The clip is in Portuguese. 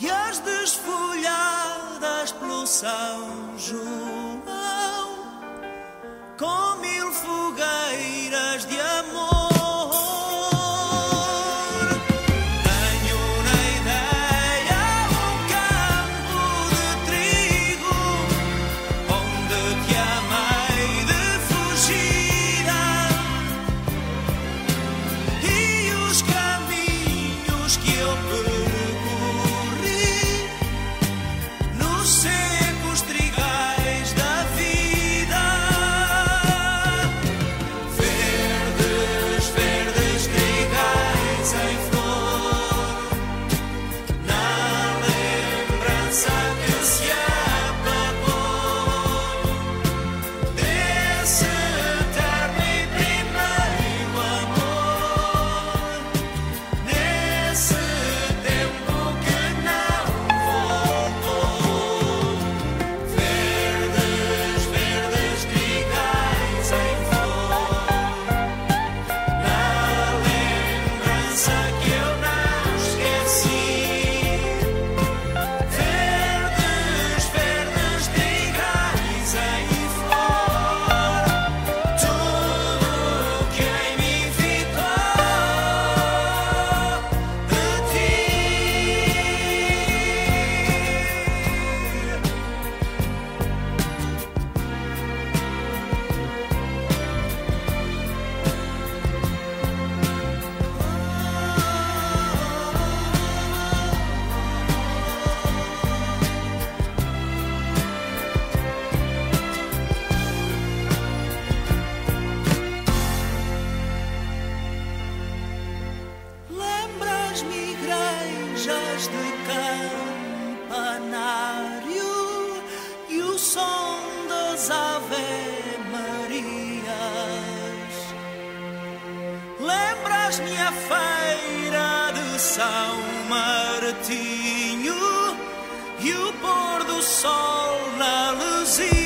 e as desfolhadas pelo São João. as Ave Marias. Lembras-me a feira de São Martinho e o pôr do sol na luzia.